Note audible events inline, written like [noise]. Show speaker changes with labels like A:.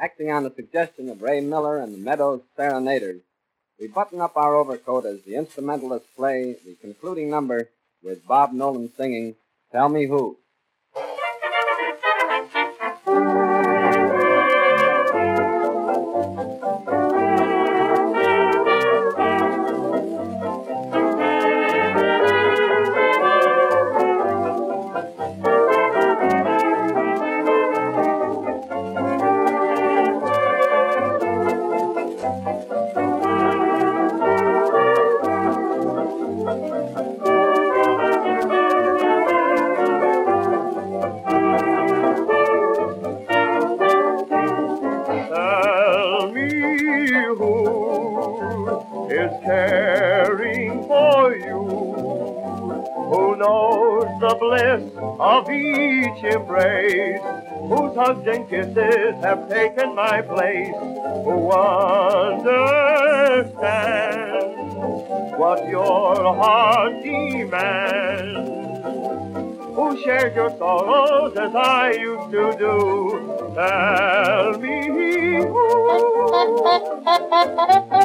A: Acting on the suggestion of Ray Miller and the Meadows Serenaders, we button up our overcoat as the instrumentalists play the concluding number with Bob Nolan singing Tell Me Who.
B: Is caring for you, who knows the bliss of each embrace, whose hugs and kisses have taken my place, who understands what your heart demands? Who shares your sorrows as I used to do. Tell me who [laughs]